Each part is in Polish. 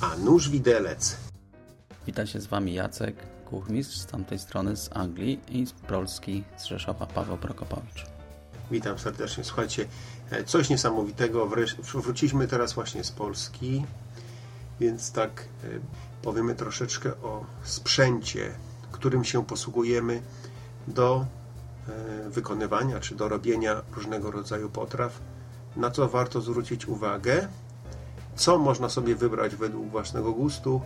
A Nóż Widelec. Witajcie z Wami Jacek, kuchmistrz z tamtej strony z Anglii i z Polski, z Rzeszowa, Paweł Prokopowicz. Witam serdecznie. Słuchajcie, e, coś niesamowitego. Wróciliśmy teraz właśnie z Polski, więc tak e, powiemy troszeczkę o sprzęcie, którym się posługujemy do e, wykonywania czy do robienia różnego rodzaju potraw. Na co warto zwrócić uwagę, co można sobie wybrać według własnego gustu.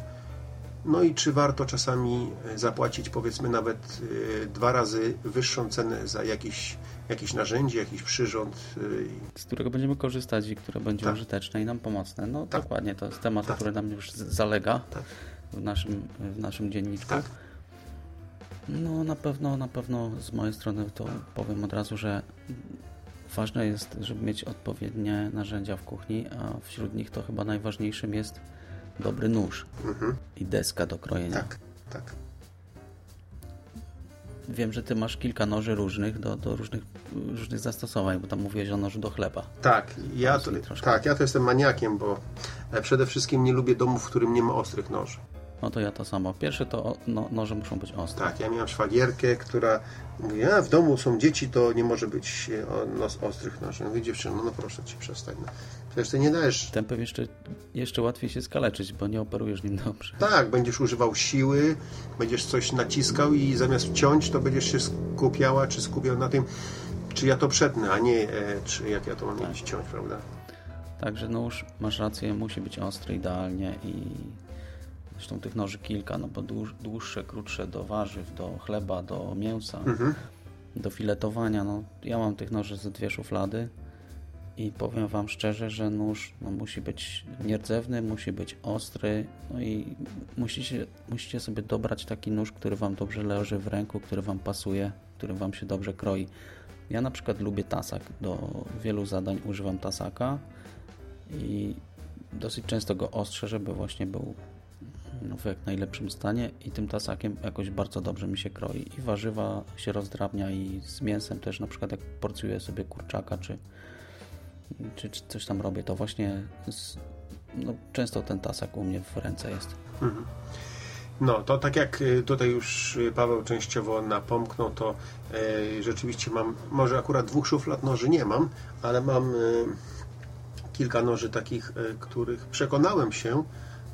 No i czy warto czasami e, zapłacić powiedzmy nawet e, dwa razy wyższą cenę za jakieś, jakieś narzędzie, jakiś przyrząd. e, Z którego będziemy korzystać i które będzie Tak. użyteczne i nam pomocne. No Tak. dokładnie, to jest temat, Tak. który nam już zalega Tak. w, naszym, w naszym dzienniczku. Tak. No na pewno, na pewno z mojej strony to powiem od razu, że ważne jest, żeby mieć odpowiednie narzędzia w kuchni, a wśród nich to chyba najważniejszym jest dobry nóż Mhm. i deska do krojenia. Tak, tak. Wiem, że ty masz kilka noży różnych do, do różnych, różnych zastosowań, bo tam mówiłeś o nożu do chleba. Tak, ja to, tak, ja to jestem maniakiem, bo e, przede wszystkim nie lubię domów, w którym nie ma ostrych noży. No to ja to samo. Pierwsze to no, noże muszą być ostre. Tak, ja miałem szwagierkę, która mówi, a w domu są dzieci, to nie może być e, o- nos, ostrych noży. Mówię, dziewczyno, no proszę Cię, przestań. No. Przecież Ty nie dajesz... Tempem jeszcze, jeszcze łatwiej się skaleczyć, bo nie operujesz nim dobrze. Tak, będziesz używał siły, będziesz coś naciskał i zamiast ciąć, to będziesz się skupiała, czy skupiał na tym, czy ja to przetnę, a nie e, czy jak ja to mam iść ciąć, prawda? Także nóż, masz rację, musi być ostry idealnie i zresztą tych noży kilka, no bo dłuż, dłuższe, krótsze do warzyw, do chleba, do mięsa, do filetowania. No, ja mam tych noży ze dwie szuflady i powiem Wam szczerze, że nóż no, musi być nierdzewny, musi być ostry, no i musicie, musicie sobie dobrać taki nóż, który Wam dobrze leży w ręku, który Wam pasuje, który Wam się dobrze kroi. Ja na przykład lubię tasak. Do wielu zadań używam tasaka i dosyć często go ostrzę, żeby właśnie był w jak najlepszym stanie i tym tasakiem jakoś bardzo dobrze mi się kroi. I warzywa się rozdrabnia i z mięsem też na przykład jak porcjuję sobie kurczaka czy, czy, czy coś tam robię, to właśnie z, no, często ten tasak u mnie w ręce jest. No, to tak jak y, tutaj już y, Paweł częściowo napomknął, to y, rzeczywiście mam, może akurat dwóch szuflad noży nie mam, ale mam kilka noży takich, których przekonałem się,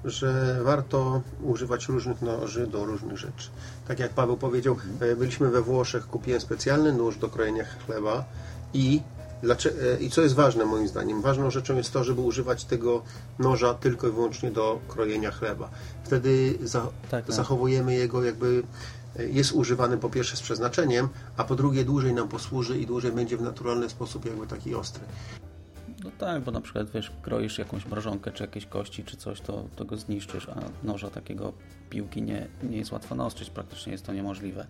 że warto używać różnych noży do różnych rzeczy. Tak jak Paweł powiedział, y, byliśmy we Włoszech, kupiłem specjalny nóż do krojenia chleba i Dlaczego, I co jest ważne moim zdaniem? Ważną rzeczą jest to, żeby używać tego noża tylko i wyłącznie do krojenia chleba. Wtedy za, Tak, tak. zachowujemy jego jakby e, jest używany po pierwsze z przeznaczeniem, a po drugie dłużej nam posłuży i dłużej będzie w naturalny sposób jakby taki ostry. No tak, bo na przykład wiesz, kroisz jakąś mrożonkę, czy jakieś kości, czy coś, to, to go zniszczysz, a noża takiego piłki nie, nie jest łatwo naostrzyć, praktycznie jest to niemożliwe.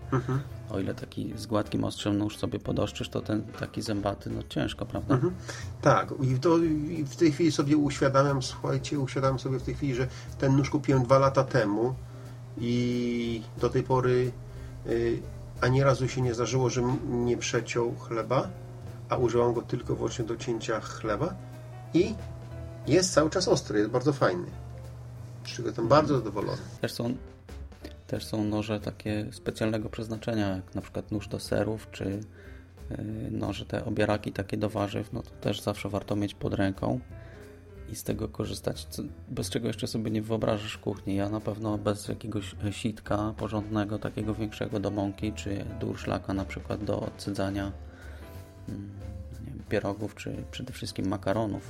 O ile taki z gładkim ostrzem nóż sobie podoszczysz, to ten taki zębaty, no ciężko, prawda? Tak, i, to, i w tej chwili sobie uświadamiam, słuchajcie, uświadamiam sobie w tej chwili, że ten nóż kupiłem dwa lata temu i do tej pory y, ani razu się nie zdarzyło, że nie przeciął chleba, a użyłam go tylko wyłącznie do cięcia chleba i jest cały czas ostry, jest bardzo fajny. Z czego jestem bardzo zadowolony. Też są, też są noże takie specjalnego przeznaczenia, jak na przykład nóż do serów, czy yy, noże te obieraki takie do warzyw, no to też zawsze warto mieć pod ręką i z tego korzystać, bez czego jeszcze sobie nie wyobrażasz kuchni. Ja na pewno bez jakiegoś sitka porządnego, takiego większego do mąki, czy durszlaka na przykład do odcydzania wiem, pierogów, czy przede wszystkim makaronów.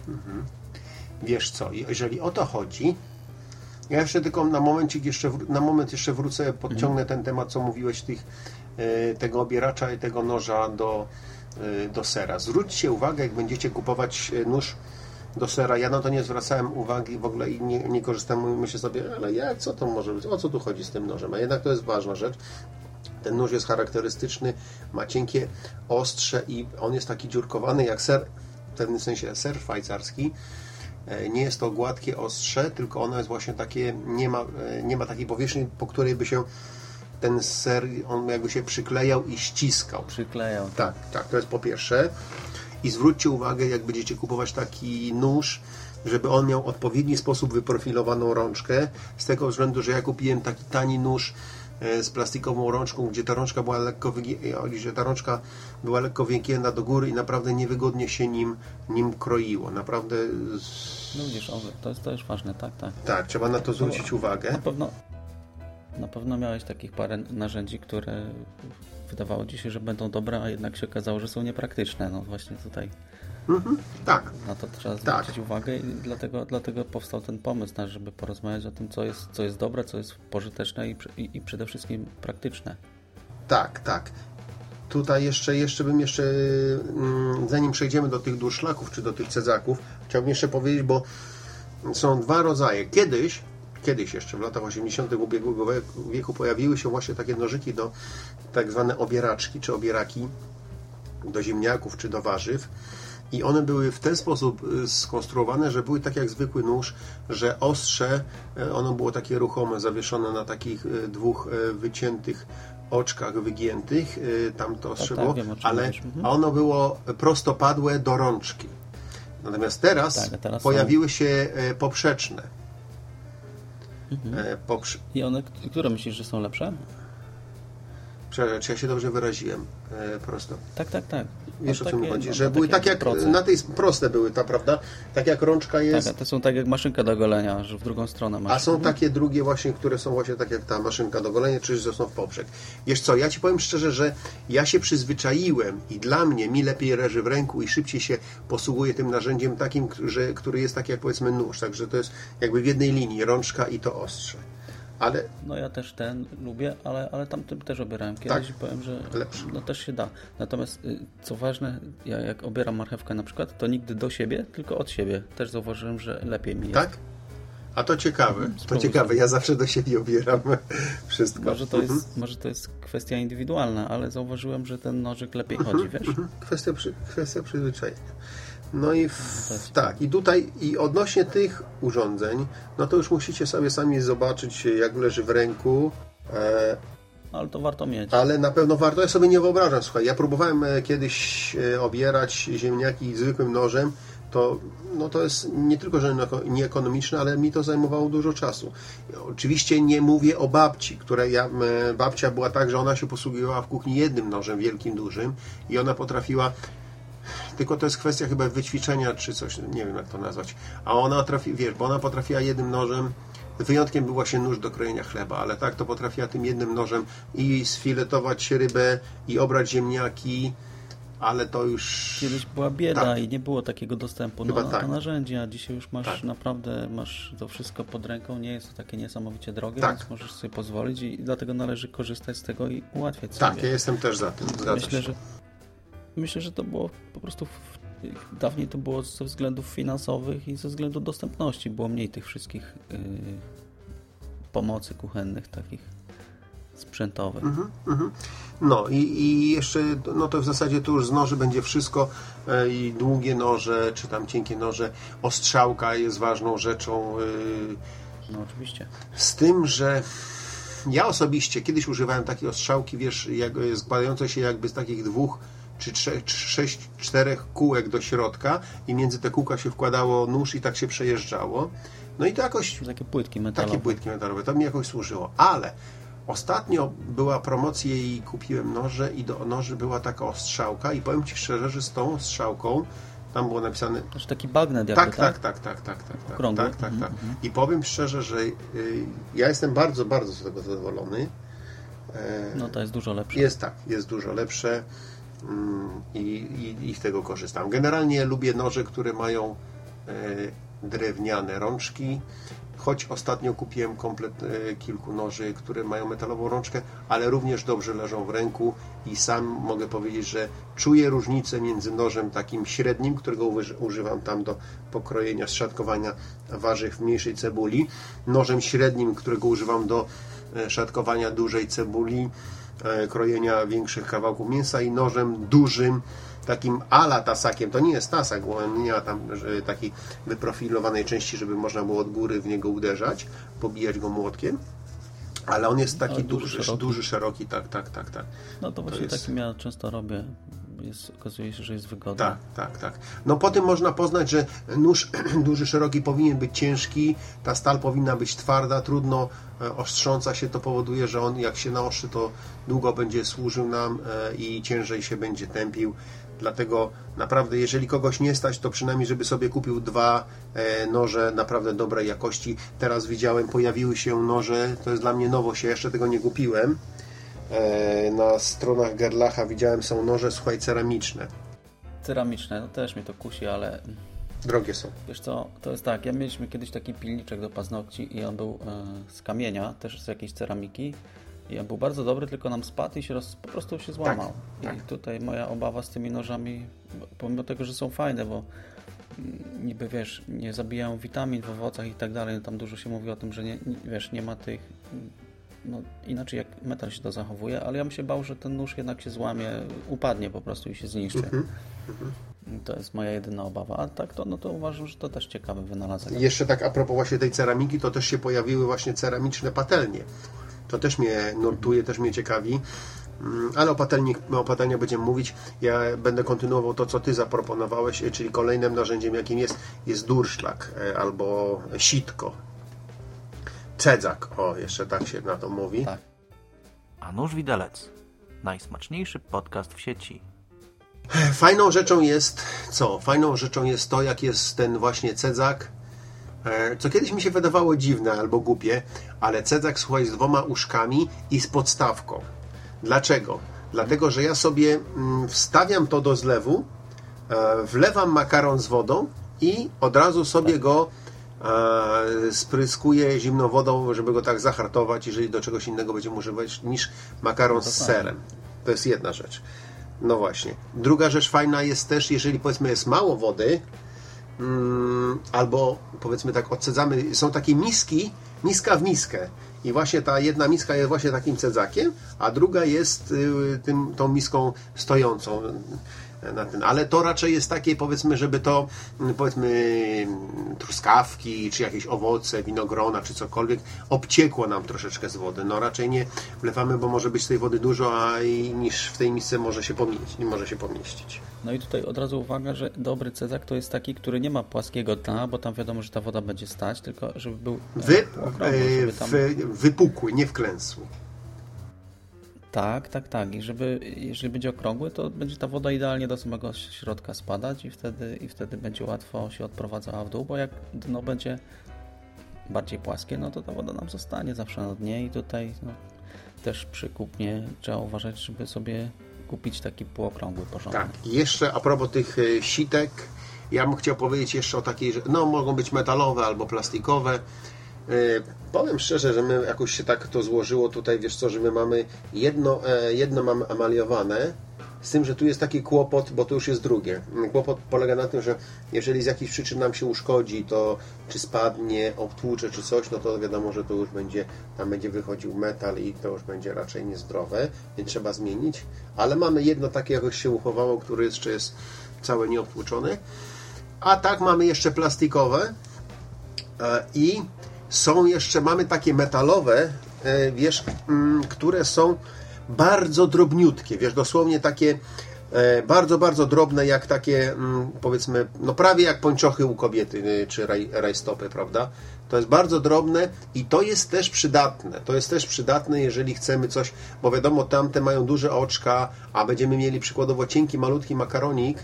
Wiesz co, jeżeli o to chodzi, ja jeszcze tylko na momencik jeszcze, na moment jeszcze wrócę, podciągnę ten temat, co mówiłeś tych, e, tego obieracza i tego noża do, e, do sera. Zwróćcie uwagę, jak będziecie kupować e, nóż do sera. Ja na to nie zwracałem uwagi w ogóle i nie, nie korzystałem. Myślę sobie, ale jak, co to może być? O co tu chodzi z tym nożem? A jednak to jest ważna rzecz. Ten nóż jest charakterystyczny, ma cienkie ostrze i on jest taki dziurkowany jak ser, w pewnym sensie ser szwajcarski. E, Nie jest to gładkie ostrze, tylko ono jest właśnie takie, nie ma, e, nie ma takiej powierzchni, po której by się ten ser, on jakby się przyklejał i ściskał. Przyklejał. Tak, tak, to jest po pierwsze. I zwróćcie uwagę, jak będziecie kupować taki nóż, żeby on miał odpowiedni sposób wyprofilowaną rączkę. Z tego względu, że ja kupiłem taki tani nóż z plastikową rączką, gdzie ta rączka była lekko wygi- że ta rączka była lekko wygięta do góry i naprawdę niewygodnie się nim, nim kroiło. Naprawdę No widzisz, to jest, to jest ważne, tak, tak. tak, trzeba na to zwrócić uwagę. Na pewno, na pewno miałeś takich parę narzędzi, które wydawało ci się, że będą dobre, a jednak się okazało, że są niepraktyczne. No właśnie tutaj Tak, na to trzeba Tak. zwrócić uwagę i dlatego, dlatego powstał ten pomysł, nasz, żeby porozmawiać o tym, co jest, co jest dobre, co jest pożyteczne i, i, i przede wszystkim praktyczne. Tak, tak. Tutaj jeszcze, jeszcze bym jeszcze, mm, zanim przejdziemy do tych durszlaków czy do tych cedzaków, chciałbym jeszcze powiedzieć, bo są dwa rodzaje. Kiedyś, kiedyś jeszcze w latach 80. ubiegłego wieku pojawiły się właśnie takie nożyki do tak zwane obieraczki czy obieraki do ziemniaków czy do warzyw. I one były w ten sposób y, skonstruowane, że były tak jak zwykły nóż, że ostrze, y, ono było takie ruchome, zawieszone na takich y, dwóch wyciętych oczkach wygiętych, tam to ostrze tak, było, wiem, o czym ale mhm. a ono było prostopadłe do rączki. Natomiast teraz, Tak, teraz pojawiły się e, poprzeczne. Mhm. E, Poprze... I one, które myślisz, że są lepsze? Prze- Czy ja się dobrze wyraziłem? E, Prosto. Tak, tak, tak. Wiesz o takie, chodzi? no, Że były tak jak na tej proste były, ta prawda? Tak jak rączka jest. Tak, to są tak jak maszynka do golenia, że w drugą stronę masz. A są takie drugie właśnie, które są właśnie tak jak ta maszynka do golenia, czy że są w poprzek. Wiesz co, ja Ci powiem szczerze, że ja się przyzwyczaiłem i dla mnie mi lepiej leży w ręku i szybciej się posługuję tym narzędziem takim, że, który jest tak jak powiedzmy nóż. Także to jest jakby w jednej linii rączka i to ostrze. Ale No ja też ten lubię, ale, ale tamtym też obierałem kiedyś Tak. i powiem, że Lepszy. no też się da. Natomiast y, co ważne, ja jak obieram marchewkę na przykład, to nigdy do siebie, tylko od siebie. Też zauważyłem, że lepiej mi jest. tak? A to ciekawe. To spróbuj ciekawe, ja zawsze do siebie obieram wszystko. Może to, Mhm. jest, może to jest kwestia indywidualna, ale zauważyłem, że ten nożyk lepiej chodzi, wiesz? Mhm. Kwestia, przy, kwestia przyzwyczajenia. No i w, tak, i tutaj i odnośnie tych urządzeń, no to już musicie sobie sami zobaczyć, jak leży w ręku, e, Ale to warto mieć. ale na pewno warto. Ja sobie nie wyobrażam, słuchaj, ja próbowałem e, kiedyś e, obierać ziemniaki zwykłym nożem, to, no to jest nie tylko, że nieekonomiczne, ale mi to zajmowało dużo czasu. Oczywiście nie mówię o babci, której ja, babcia była tak, że ona się posługiwała w kuchni jednym nożem, wielkim, dużym i ona potrafiła tylko to jest kwestia chyba wyćwiczenia czy coś, nie wiem jak to nazwać. A ona trafi, wiesz, bo ona potrafiła jednym nożem, wyjątkiem był właśnie nóż do krojenia chleba, ale tak to potrafiła tym jednym nożem i sfiletować rybę i obrać ziemniaki, ale to już... Kiedyś była bieda Tak. i nie było takiego dostępu na, Chyba na tak. to narzędzie, a dzisiaj już masz Tak. naprawdę masz to wszystko pod ręką, nie jest to takie niesamowicie drogie, Tak. więc możesz sobie pozwolić i dlatego należy korzystać z tego i ułatwiać Tak, sobie. ja jestem też za tym, Myślę, że myślę, że to było po prostu w, dawniej to było ze względów finansowych i ze względu dostępności było mniej tych wszystkich yy, pomocy kuchennych takich sprzętowych. Mhm. No i, i jeszcze, no to w zasadzie to już z noży będzie wszystko e, i długie noże, czy tam cienkie noże. Ostrzałka jest ważną rzeczą. y, No oczywiście. Z tym, że ja osobiście kiedyś używałem takiej ostrzałki, wiesz, jak, składającej się jakby z takich dwóch czy trzech, czy sześć, czterech kółek do środka i między te kółka się wkładało nóż i tak się przejeżdżało. No i to jakoś Takie płytki metalowe. takie płytki metalowe, to mi jakoś służyło. Ale ostatnio była promocja i kupiłem noże i do noży była taka ostrzałka i powiem Ci szczerze, że z tą ostrzałką tam było napisane Znaczy taki bagnet jakby, tak, tak, tak, tak, tak, tak, tak, Okrągły. tak, tak, Mhm, tak. I powiem szczerze, że y, ja jestem bardzo, bardzo z tego zadowolony. E, No to jest dużo lepsze. Jest tak, jest dużo lepsze mm, i, i, i z tego korzystam. Generalnie lubię noże, które mają e, drewniane rączki. Choć ostatnio kupiłem komplet e, kilku noży, które mają metalową rączkę, ale również dobrze leżą w ręku i sam mogę powiedzieć, że czuję różnicę między nożem takim średnim, którego uży- używam tam do pokrojenia, szatkowania warzyw w mniejszej cebuli, nożem średnim, którego używam do e, szatkowania dużej cebuli, krojenia większych kawałków mięsa i nożem dużym, takim ala tasakiem. To nie jest tasak, bo on nie ma tam takiej wyprofilowanej części, żeby można było od góry w niego uderzać, pobijać go młotkiem. Ale on jest taki Ale duży, duży, szeroki. duży, szeroki, tak, tak, tak, tak. No to właśnie jest- takim ja często robię. Jest, okazuje się, że jest wygodny. Tak, tak, tak. No po tym można poznać, że nóż duży, szeroki powinien być ciężki, ta stal powinna być twarda, trudno e, ostrząca się, to powoduje, że on jak się naostrzy, to długo będzie służył nam e, i ciężej się będzie tępił. Dlatego naprawdę, jeżeli kogoś nie stać, to przynajmniej, żeby sobie kupił dwa e, noże naprawdę dobrej jakości. Teraz widziałem, pojawiły się noże, to jest dla mnie nowość, ja jeszcze tego nie kupiłem. E, Na stronach Gerlacha widziałem, są noże, słuchaj, ceramiczne. Ceramiczne, no też mnie to kusi, ale Drogie są. wiesz co, to jest tak, ja mieliśmy kiedyś taki pilniczek do paznokci i on był e, z kamienia, też z jakiejś ceramiki i on był bardzo dobry, tylko nam spadł i się roz, po prostu się złamał. tak. I tutaj moja obawa z tymi nożami, pomimo tego, że są fajne, bo mm, niby wiesz, nie zabijają witamin w owocach i tak dalej, no tam dużo się mówi o tym, że nie, wiesz, nie ma tych no, inaczej jak metal się to zachowuje, ale ja bym się bał, że ten nóż jednak się złamie, upadnie po prostu i się zniszczy. I To jest moja jedyna obawa. A tak to, no to uważam, że to też ciekawy wynalazek. Jeszcze tak a propos właśnie tej ceramiki, to też się pojawiły właśnie ceramiczne patelnie. To też mnie nurtuje, też mnie ciekawi. Mm, Ale o, patelni, o patelniach będziemy mówić. Ja będę kontynuował to, co Ty zaproponowałeś, e, czyli kolejnym narzędziem, jakim jest, jest durszlak e, albo sitko. Cedzak, o, jeszcze tak się na to mówi. Tak. A nóż widelec. Najsmaczniejszy podcast w sieci. Fajną rzeczą jest co? Fajną rzeczą jest to, jak jest ten właśnie cedzak. E, Co kiedyś mi się wydawało dziwne albo głupie, ale cedzak słuchaj z dwoma uszkami i z podstawką. Dlaczego? Dlatego, że ja sobie mm, wstawiam to do zlewu, e, wlewam makaron z wodą i od razu sobie go e, spryskuję zimną wodą, żeby go tak zahartować, jeżeli do czegoś innego będziemy używać niż makaron z serem. To jest jedna rzecz. No właśnie. Druga rzecz fajna jest też, jeżeli powiedzmy jest mało wody, mm, albo powiedzmy tak odcedzamy, są takie miski, miska w miskę. I właśnie ta jedna miska jest właśnie takim cedzakiem, a druga jest y, tym, tą miską stojącą na ten. Ale to raczej jest takie, powiedzmy, żeby to, mm, powiedzmy, mm, truskawki, czy jakieś owoce, winogrona, czy cokolwiek, obciekło nam troszeczkę z wody. No raczej nie wlewamy, bo może być tej wody dużo, a i niż w tej misce może się pomieścić. Może się pomieścić. No i tutaj od razu uwaga, że dobry cezak to jest taki, który nie ma płaskiego dna, bo tam wiadomo, że ta woda będzie stać, tylko żeby był e, Wy, okrągły, żeby e, tam... wy, wypukły, nie wklęsły. Tak, tak, tak. I żeby, jeżeli będzie okrągły, to będzie ta woda idealnie do samego środka spadać i wtedy, i wtedy będzie łatwo się odprowadzała w dół, bo jak dno będzie bardziej płaskie, no to ta woda nam zostanie zawsze na dnie i tutaj no, też przy kupnie trzeba uważać, żeby sobie kupić taki półokrągły porządny. Tak. Jeszcze a propos tych e, sitek, ja bym chciał powiedzieć jeszcze o takiej, że no mogą być metalowe albo plastikowe. E, Powiem szczerze, że my jakoś się tak to złożyło tutaj, wiesz co, że my mamy jedno, e, jedno mamy emaliowane, z tym, że tu jest taki kłopot, bo to już jest drugie. Kłopot polega na tym, że jeżeli z jakichś przyczyn nam się uszkodzi, to czy spadnie, obtłucze, czy coś, no to wiadomo, że to już będzie, tam będzie wychodził metal i to już będzie raczej niezdrowe, więc trzeba zmienić. Ale mamy jedno takie, jakoś się uchowało, które jeszcze jest całe nieobtłuczone. A tak mamy jeszcze plastikowe e, i są jeszcze, mamy takie metalowe, e, wiesz, mm, które są bardzo drobniutkie, wiesz, dosłownie takie e, bardzo, bardzo drobne, jak takie, mm, powiedzmy, no prawie jak pończochy u kobiety, y, czy raj, rajstopy, prawda? To jest bardzo drobne i to jest też przydatne. To jest też przydatne, jeżeli chcemy coś, bo wiadomo, tamte mają duże oczka, a będziemy mieli przykładowo cienki, malutki makaronik,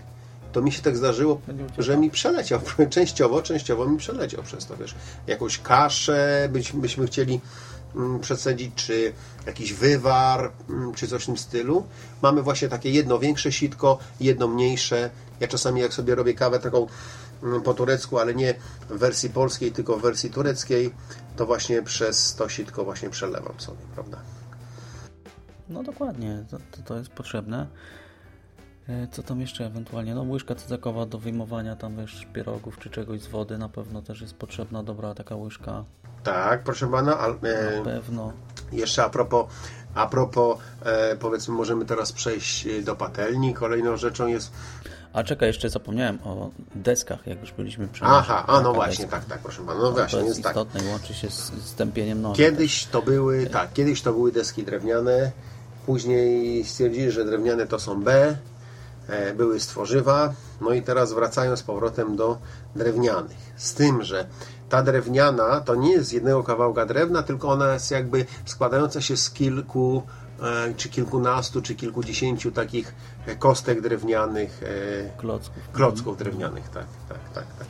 to mi się tak zdarzyło, że mi przeleciał. Częściowo, częściowo mi przeleciał przez to, wiesz. Jakąś kaszę byśmy, byśmy chcieli mm, przesadzić, czy jakiś wywar, mm, czy coś w tym stylu. Mamy właśnie takie jedno większe sitko, jedno mniejsze. Ja czasami jak sobie robię kawę taką mm, po turecku, ale nie w wersji polskiej, tylko w wersji tureckiej, to właśnie przez to sitko właśnie przelewam sobie, prawda? No dokładnie, to, to jest potrzebne. E, Co tam jeszcze ewentualnie? No łyżka cyzakowa do wyjmowania tam wiesz pierogów czy czegoś z wody na pewno też jest potrzebna dobra taka łyżka. Tak, proszę pana, ale e, Na pewno. jeszcze a propos, a propos e, powiedzmy, możemy teraz przejść e, do patelni. Kolejną rzeczą jest. A czekaj, jeszcze zapomniałem o deskach, jak już byliśmy przy Aha, a no właśnie, deska. tak, tak, proszę pana. No To właśnie, jest jest tak. istotne i łączy się z z tępieniem noża. Kiedyś to były, tak, kiedyś to były deski drewniane, później stwierdzili, że drewniane to są B, e, były z tworzywa, no i teraz wracają z powrotem do drewnianych. Z tym, że ta drewniana to nie jest z jednego kawałka drewna, tylko ona jest jakby składająca się z kilku, e, czy kilkunastu, czy kilkudziesięciu takich e, kostek drewnianych, e, klocków. klocków drewnianych, tak, tak, tak, tak.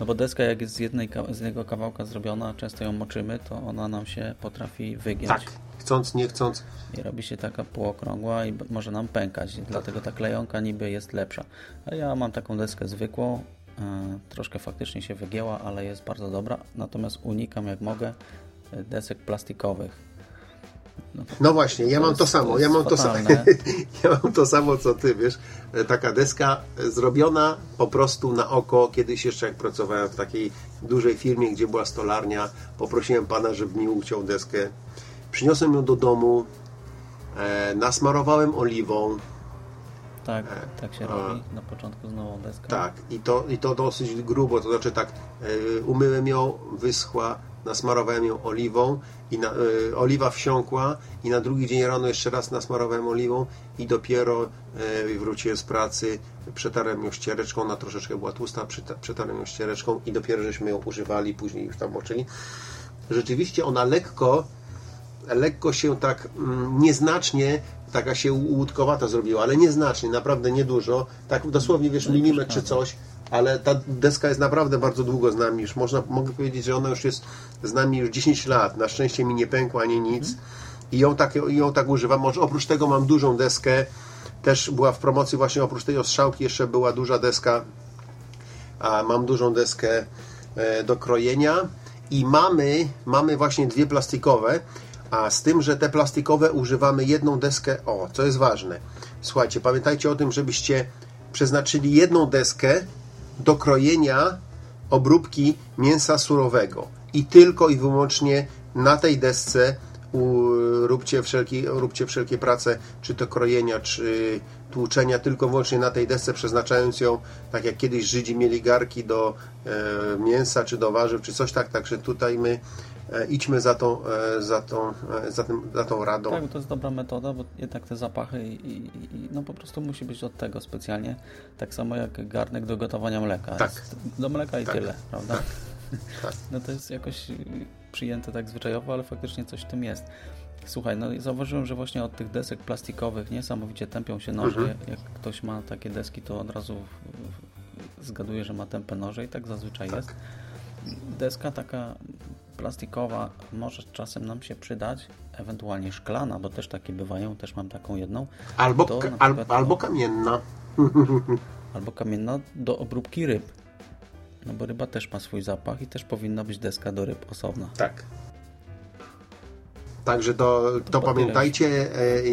No bo deska jak jest z, jednej, z jednego kawałka zrobiona, często ją moczymy, to ona nam się potrafi wygiąć. Tak, chcąc, nie chcąc, I robi się taka półokrągła i może nam pękać. Dlatego ta klejonka niby jest lepsza. A ja mam taką deskę zwykłą. e, troszkę faktycznie się wygięła, ale jest bardzo dobra. Natomiast unikam jak mogę e, desek plastikowych. No właśnie, ja mam jest- to samo, ja mam to samo. fatalne. ja mam to samo co ty, wiesz. Taka deska zrobiona po prostu na oko. Kiedyś jeszcze jak pracowałem w takiej dużej firmie, gdzie była stolarnia, poprosiłem pana, żeby mi uciął deskę. Przyniosłem ją do domu, e, nasmarowałem oliwą, Tak, tak się a- robi na początku z nową deską. tak, i to, i to dosyć grubo, to znaczy tak, e, umyłem ją, wyschła, nasmarowałem ją oliwą i na, e, oliwa wsiąkła i na drugi dzień rano jeszcze raz nasmarowałem oliwą i dopiero e, wróciłem z pracy, przetarłem ją ściereczką, ona troszeczkę była tłusta, przyta- przetarłem ją ściereczką i dopiero żeśmy ją używali, później już tam moczyli. Rzeczywiście ona lekko lekko się tak mm, nieznacznie taka się łódkowata zrobiła, ale nieznacznie, naprawdę niedużo, tak dosłownie wiesz, No milimetr czy coś, ale ta deska jest naprawdę bardzo długo z nami już, można, mogę powiedzieć, że ona już jest z nami już 10 lat, na szczęście mi nie pękła ani nic. Mhm. i ją tak, ją tak używam, może oprócz tego mam dużą deskę, też była w promocji właśnie oprócz tej ostrzałki jeszcze była duża deska. A mam dużą deskę e, do krojenia. I mamy, mamy właśnie dwie plastikowe, a z tym, że te plastikowe używamy jedną deskę, o, co jest ważne. Słuchajcie, pamiętajcie o tym, żebyście przeznaczyli jedną deskę do krojenia obróbki mięsa surowego i tylko i wyłącznie na tej desce róbcie, wszelkie, róbcie wszelkie prace, czy to krojenia, czy tłuczenia, tylko wyłącznie na tej desce, przeznaczając ją, tak jak kiedyś Żydzi mieli garki do e, mięsa, czy do warzyw, czy coś tak, także tutaj my idźmy za tą, e, za tą, e, za tym, za tą radą. Tak, bo to jest dobra metoda, bo jednak te zapachy i, i, i no po prostu musi być od tego specjalnie. Tak samo jak garnek do gotowania mleka. Tak. Jest do mleka i Tak. tyle, prawda? Tak. No to jest jakoś przyjęte tak zwyczajowo, ale faktycznie coś w tym jest. Słuchaj, no i zauważyłem, że właśnie od tych desek plastikowych niesamowicie tępią się noże. Mhm. Jak ktoś ma takie deski, to od razu zgaduje, że ma tępe noże i tak zazwyczaj Tak. jest. Deska taka plastikowa może czasem nam się przydać, ewentualnie szklana, bo też takie bywają, też mam taką jedną. Albo, To na al, albo kamienna. Albo kamienna do obróbki ryb. No bo ryba też ma swój zapach i też powinna być deska do ryb osobna. Tak. Także to, to popierać. pamiętajcie,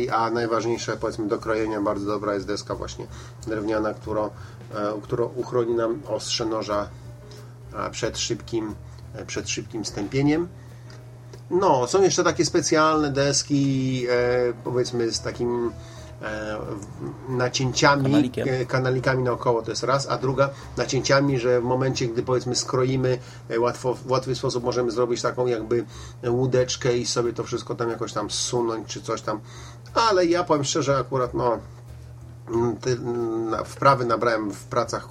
e, a najważniejsze powiedzmy do krojenia bardzo dobra jest deska właśnie drewniana, którą, e, którą uchroni nam ostrze noża przed szybkim, przed szybkim stępieniem. No, są jeszcze takie specjalne deski, e, powiedzmy z takim e, nacięciami, Kanalikiem. e, kanalikami naokoło, to jest raz, a druga nacięciami, że w momencie, gdy powiedzmy skroimy, e, łatwo, w łatwy sposób możemy zrobić taką jakby łódeczkę i sobie to wszystko tam jakoś tam zsunąć, czy coś tam, ale ja powiem szczerze, akurat no wprawy nabrałem w pracach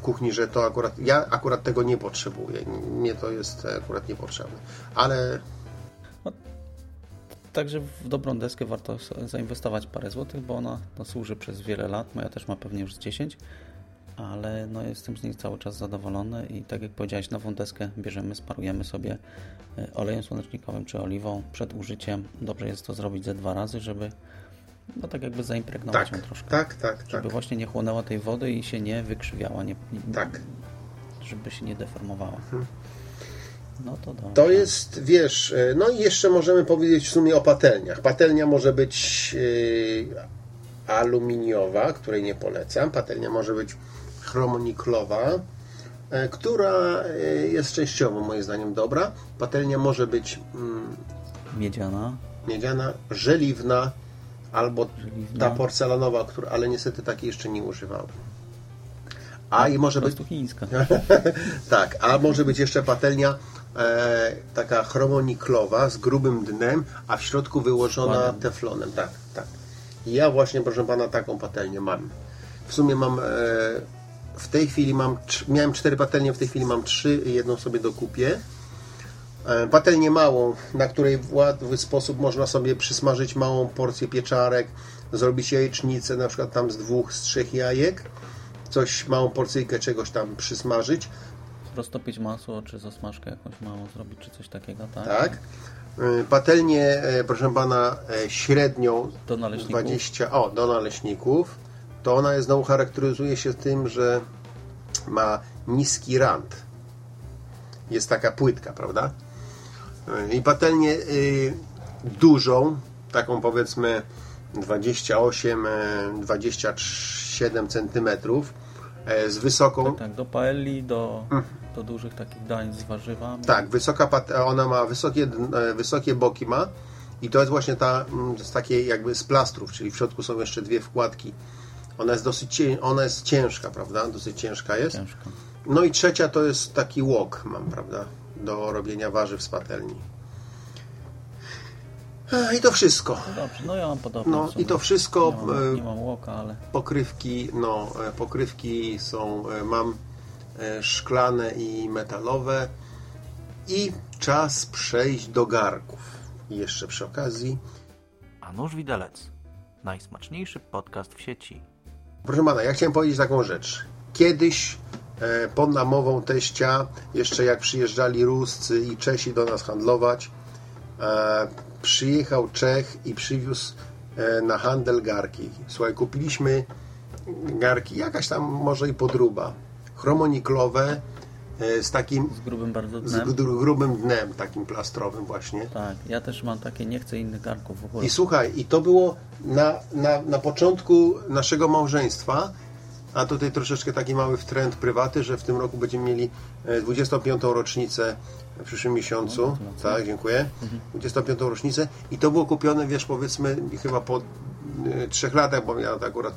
w kuchni, że to akurat, ja akurat tego nie potrzebuję, mnie to jest akurat niepotrzebne, ale Także w dobrą deskę warto zainwestować parę złotych, bo ona no, służy przez wiele lat. Moja też ma pewnie już z 10, ale no, jestem z niej cały czas zadowolony i tak jak powiedziałeś, nową deskę bierzemy, sparujemy sobie e, olejem słonecznikowym czy oliwą przed użyciem. Dobrze jest to zrobić ze dwa razy, żeby no tak jakby zaimpregnować tak, ją troszkę. tak, tak, tak. Żeby właśnie nie chłonęła tej wody i się nie wykrzywiała. Nie, nie, Tak. żeby się nie deformowała. No to dobrze. To jest, wiesz, e, no i jeszcze możemy powiedzieć w sumie o patelniach. Patelnia może być e, aluminiowa, której nie polecam. Patelnia może być chromoniklowa, e, która jest częściowo moim zdaniem dobra. Patelnia może być mm, Miedziana. miedziana, żeliwna albo ta porcelanowa, która, ale niestety takiej jeszcze nie używałem. A i może być chińska. tak, a może być jeszcze patelnia e, taka chromoniklowa z grubym dnem, a w środku wyłożona Składem. teflonem. Tak, tak. Ja właśnie, proszę pana, taką patelnię mam. W sumie mam e, w tej chwili mam, miałem cztery patelnie, w tej chwili mam trzy, jedną sobie dokupię. E, Patelnię małą, na której w łatwy sposób można sobie przysmażyć małą porcję pieczarek, zrobić jajecznicę, na przykład tam z dwóch, z trzech jajek, coś, małą porcyjkę czegoś tam przysmażyć. Roztopić masło, czy zasmażkę jakąś małą zrobić, czy coś takiego, tak? Tak. Patelnię, e, proszę pana, e, średnią Do naleśników? 20, o, do naleśników. To ona jest, znowu charakteryzuje się tym, że ma niski rand. Jest taka płytka, prawda? I patelnię y, dużą, taką powiedzmy 28, e, 27 centymetrów, e, z wysoką, Tak, tak, do paelli, do, do dużych takich dań z warzywami. Tak, wysoka, pat- ona ma wysokie, e, wysokie boki ma i to jest właśnie ta mm, z takiej jakby z plastrów, czyli w środku są jeszcze dwie wkładki. Ona jest dosyć ona jest ciężka, prawda? Dosyć ciężka jest. Ciężko. No i trzecia to jest taki łok mam, prawda? Do robienia warzyw z patelni. E, I to wszystko. No dobrze, no ja mam podobnie. No i to wszystko Nie mam, e, nie mam łoka, ale pokrywki, no, e, pokrywki są, mam szklane i metalowe i czas przejść do garków. I jeszcze przy okazji, A nóż widelec. Najsmaczniejszy podcast w sieci. proszę pana, ja chciałem powiedzieć taką rzecz. Kiedyś pod namową teścia, jeszcze jak przyjeżdżali Ruscy i Czesi do nas handlować, e, przyjechał Czech i przywiózł e, na handel garki. Słuchaj, kupiliśmy garki, jakaś tam może i podruba, chromoniklowe e, z takim z grubym bardzo z dnem. gru- grubym dnem, takim plastrowym właśnie. Tak, ja też mam takie, nie chcę innych garków w ogóle. I słuchaj, i to było na, na, na początku naszego małżeństwa, a tutaj troszeczkę taki mały trend prywaty, że w tym roku będziemy mieli e, 25. rocznicę w przyszłym miesiącu. gratulacje. Tak, dziękuję. 25. rocznicę i to było kupione, wiesz, powiedzmy chyba po e, trzech latach, bo ja akurat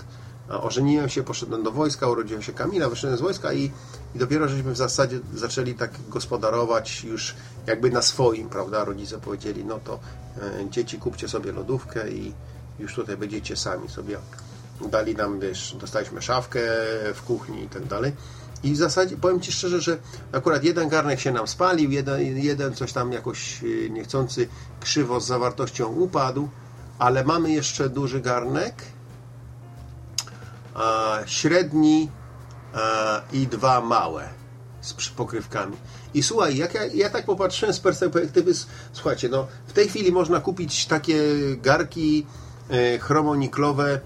a, ożeniłem się, poszedłem do wojska, urodziłem się Kamila, wyszedłem z wojska i, i dopiero żeśmy w zasadzie zaczęli tak gospodarować już jakby na swoim, prawda? Rodzice powiedzieli, no to e, dzieci kupcie sobie lodówkę i już tutaj będziecie sami sobie dali nam, wiesz, dostaliśmy szafkę w kuchni i tak dalej. I w zasadzie powiem Ci szczerze, że akurat jeden garnek się nam spalił, jeden, jeden coś tam jakoś e, niechcący krzywo z zawartością upadł, ale mamy jeszcze duży garnek, a, średni a, i dwa małe z pokrywkami. I słuchaj, jak ja, ja tak popatrzyłem z perspektywy, słuchajcie, no w tej chwili można kupić takie garki e, chromoniklowe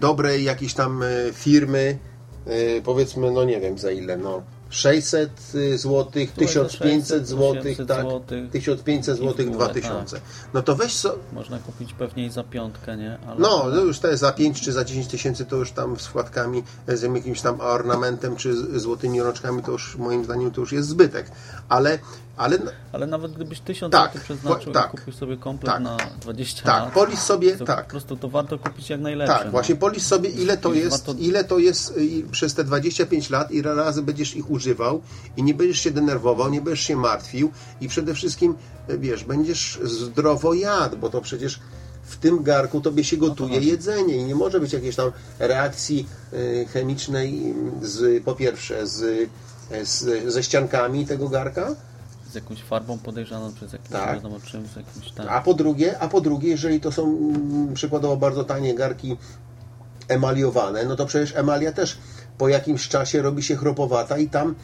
dobrej jakiejś tam e, firmy, e, powiedzmy, no nie wiem za ile, no 600 zł, 1500 zł, 800 tak, złotych 1500 i w zł, górę, 2000. No to weź so, Można kupić pewnie i za piątkę, nie? Ale, no, już te za 5 czy za 10 tysięcy to już tam z wkładkami, z jakimś tam ornamentem czy złotymi rączkami to już moim zdaniem to już jest zbytek. Ale, ale ale nawet gdybyś 1000 Tak, złotych przeznaczył tak, i kupił sobie komplet tak. na 20 tak, lat, policz sobie, to tak. po prostu to warto kupić jak najlepsze. Tak, właśnie no. policz sobie ile to jest, ile to jest y, przez te 25 lat, ile razy będziesz ich używał i nie będziesz się denerwował, nie będziesz się martwił i przede wszystkim, y, wiesz, będziesz zdrowo jadł, bo to przecież w tym garku tobie się gotuje właśnie. jedzenie i nie może być jakiejś tam reakcji y, chemicznej z, po pierwsze z, z, ze ściankami tego garka, Z jakąś farbą podejrzaną, przez jakimś Tak. wiadomo czym, z jakimś tak. A po drugie, a po drugie, jeżeli to są mm, przykładowo bardzo tanie garki emaliowane, no to przecież emalia też po jakimś czasie robi się chropowata i tam